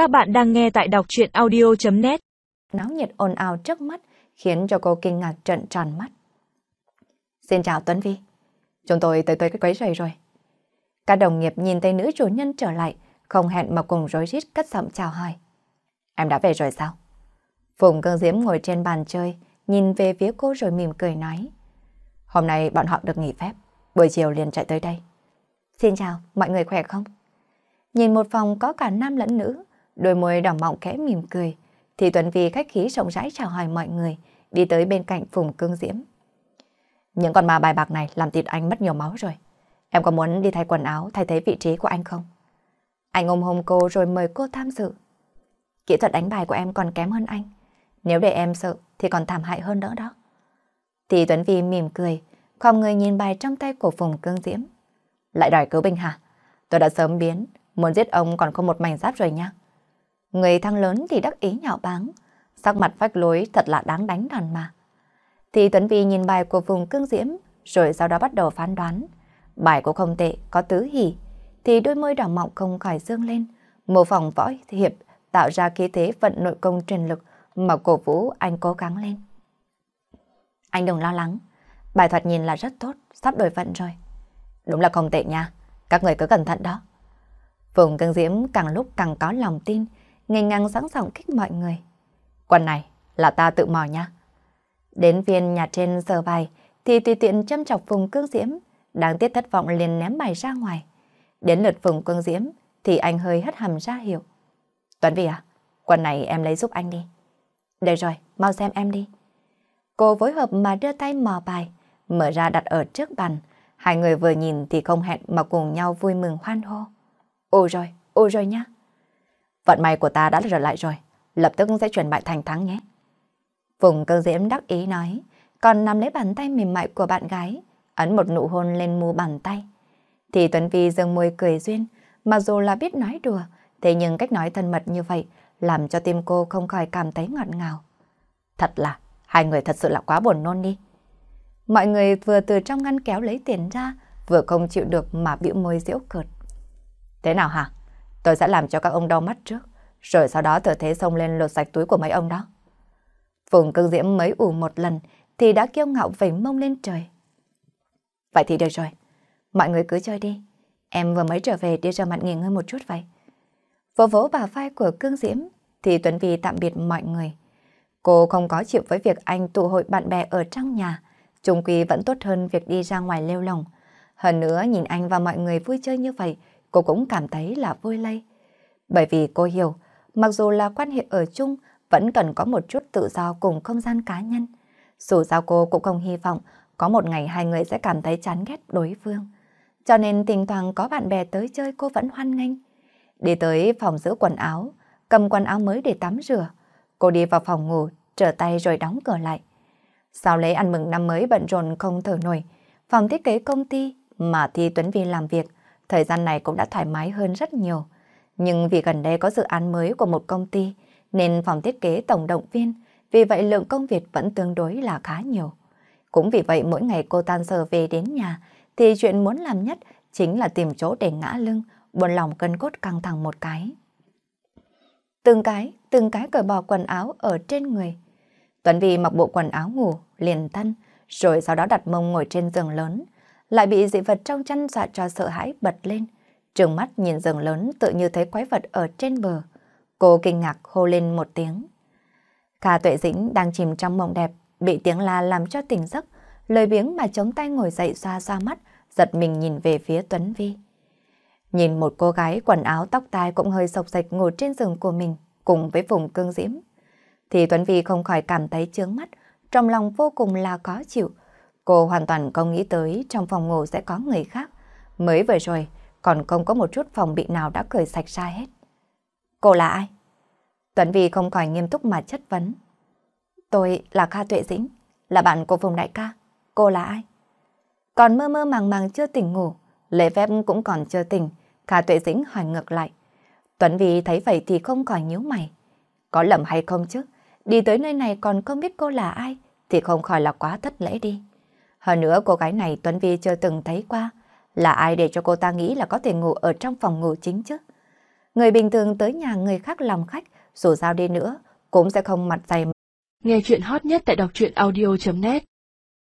Các bạn đang nghe tại đọc chuyện audio.net Náo nhiệt ồn ào trước mắt khiến cho cô kinh ngạc trợn tròn mắt. Xin chào Tuấn Vi. Chúng tôi tới tới cái quấy rầy rồi. Các đồng nghiệp nhìn thấy nữ chủ nhân trở lại, không hẹn mà cùng rối rít cất giọng chào hỏi. Em đã về rồi sao? Phùng Cương Diễm ngồi trên bàn chơi, nhìn về phía cô rồi mỉm cười nói. Hôm nay bọn họ được nghỉ phép, buổi chiều liền chạy tới đây. Xin chào, mọi người khỏe không? Nhìn một phòng có cả nam lẫn nữ, đôi môi đỏ mọng khẽ mỉm cười, thì Tuấn Vi khách khí rộng rãi chào hỏi mọi người, đi tới bên cạnh Phùng Cương Diễm. Những con ma bài bạc này làm thịt anh mất nhiều máu rồi. Em có muốn đi thay quần áo thay thế vị trí của anh không? Anh ôm hôn cô rồi mời cô tham dự. Kỹ thuật đánh bài của em còn kém hơn anh. Nếu để em sợ thì còn thảm hại hơn nữa đó. Thì Tuấn Vi mỉm cười, không người nhìn bài trong tay của Phùng Cương Diễm. Lại đòi cứu binh hả? Tôi đã sớm biến, muốn giết ông còn không một mảnh giáp rồi nha. Người thăng lớn thì đắc ý nhạo báng, sắc mặt phách lối thật là đáng đánh đòn mà. Thì Tuấn Vi nhìn bài của Phùng Cương Diễm, rồi sau đó bắt đầu phán đoán. Bài cũng không tệ, có tứ hỉ, thì đôi môi đỏ mọng không khỏi dương lên, mô phỏng võ hiệp tạo ra khí thế vận nội công truyền lực mà cổ vũ anh cố gắng lên. Anh đừng lo lắng, bài thuật nhìn là rất tốt, sắp đổi vận rồi. Đúng là không tệ nha, các người cứ cẩn thận đó. Phùng Cương Diễm càng lúc càng có lòng tin, ngày ngang sẵn sàng kích mọi người. Quần này là ta tự mò nha. Đến viên nhà trên giờ bài thì tùy tiện châm chọc Phùng Cương Diễm, đáng tiếc thất vọng liền ném bài ra ngoài. Đến lượt Phùng Cương Diễm thì anh hơi hất hầm ra hiệu. Tuấn Vy à, quần này em lấy giúp anh đi. Đây rồi, mau xem em đi. Cô phối hợp mà đưa tay mò bài, mở ra đặt ở trước bàn. Hai người vừa nhìn thì không hẹn mà cùng nhau vui mừng hoan hô. Ôi rồi, ôi rồi nhá. Vận may của ta đã trở lại rồi, lập tức sẽ chuyển bại thành thắng nhé. Phùng cơ diễm đắc ý nói, còn nắm lấy bàn tay mềm mại của bạn gái, ấn một nụ hôn lên mu bàn tay. Thì Tuấn Vi Dương môi cười duyên, mặc dù là biết nói đùa, thế nhưng cách nói thân mật như vậy làm cho tim cô không khỏi cảm thấy ngọt ngào. Thật là, hai người thật sự là quá buồn nôn đi. Mọi người vừa từ trong ngăn kéo lấy tiền ra, vừa không chịu được mà bĩu môi giễu cợt. Thế nào hả? Tôi sẽ làm cho các ông đau mắt trước, rồi sau đó thừa thế xông lên lột sạch túi của mấy ông đó. Phùng cương diễm mới ủ một lần thì đã kiêu ngạo vẩy mông lên trời. Vậy thì được rồi, mọi người cứ chơi đi. Em vừa mới trở về đi ra mặt nghỉ ngơi một chút vậy. Vỗ vỗ bà vai của cương diễm thì Tuấn Vi tạm biệt mọi người. Cô không có chịu với việc anh tụ hội bạn bè ở trong nhà, chung quy vẫn tốt hơn việc đi ra ngoài lêu lồng. Hơn nữa nhìn anh và mọi người vui chơi như vậy, cô cũng cảm thấy là vui lây. Bởi vì cô hiểu, mặc dù là quan hệ ở chung, vẫn cần có một chút tự do cùng không gian cá nhân. Dù sao cô cũng không hy vọng có một ngày hai người sẽ cảm thấy chán ghét đối phương. Cho nên thỉnh thoảng có bạn bè tới chơi cô vẫn hoan nghênh. Đi tới phòng giữ quần áo, cầm quần áo mới để tắm rửa. Cô đi vào phòng ngủ, trở tay rồi đóng cửa lại. Sau lễ ăn mừng năm mới bận rộn không thở nổi, phòng thiết kế công ty mà Thi Tuấn Vi làm việc, thời gian này cũng đã thoải mái hơn rất nhiều. Nhưng vì gần đây có dự án mới của một công ty, nên phòng thiết kế tổng động viên, vì vậy lượng công việc vẫn tương đối là khá nhiều. Cũng vì vậy mỗi ngày cô tan sở về đến nhà, thì chuyện muốn làm nhất chính là tìm chỗ để ngã lưng, buồn lòng cân cốt căng thẳng một cái. Từng cái, từng cái cởi bỏ quần áo ở trên người. Tuấn Vi mặc bộ quần áo ngủ, liền thân, rồi sau đó đặt mông ngồi trên giường lớn, lại bị dị vật trong chăn dọa cho sợ hãi bật lên. Trường mắt nhìn giường lớn tự như thấy quái vật ở trên bờ. Cô kinh ngạc hô lên một tiếng. Khả tuệ dĩnh đang chìm trong mộng đẹp, bị tiếng la làm cho tỉnh giấc, lời biếng mà chống tay ngồi dậy xoa xoa mắt, giật mình nhìn về phía Tuấn Vi. Nhìn một cô gái quần áo tóc tai cũng hơi sộc sạch ngồi trên giường của mình, cùng với vùng cương diễm. Thì Tuấn Vi không khỏi cảm thấy chướng mắt, trong lòng vô cùng là khó chịu. Cô hoàn toàn không nghĩ tới trong phòng ngủ sẽ có người khác. Mới vừa rồi, còn không có một chút phòng bị nào đã cởi sạch ra hết. Cô là ai? Tuấn Vi không khỏi nghiêm túc mà chất vấn. Tôi là Kha Tuệ Dĩnh, là bạn của Phùng Đại ca. Cô là ai? Còn mơ mơ màng màng chưa tỉnh ngủ, lễ phép cũng còn chưa tỉnh, Kha Tuệ Dĩnh hỏi ngược lại. Tuấn Vi thấy vậy thì không khỏi nhíu mày. Có lầm hay không chứ? Đi tới nơi này còn không biết cô là ai, thì không khỏi là quá thất lễ đi. Hơn nữa cô gái này Tuấn Vi chưa từng thấy qua. Là ai để cho cô ta nghĩ là có thể ngủ ở trong phòng ngủ chính chứ? Người bình thường tới nhà người khác làm khách, dù sao đi nữa, cũng sẽ không mặt dày. Nghe chuyện hot nhất tại đọc truyện audio.net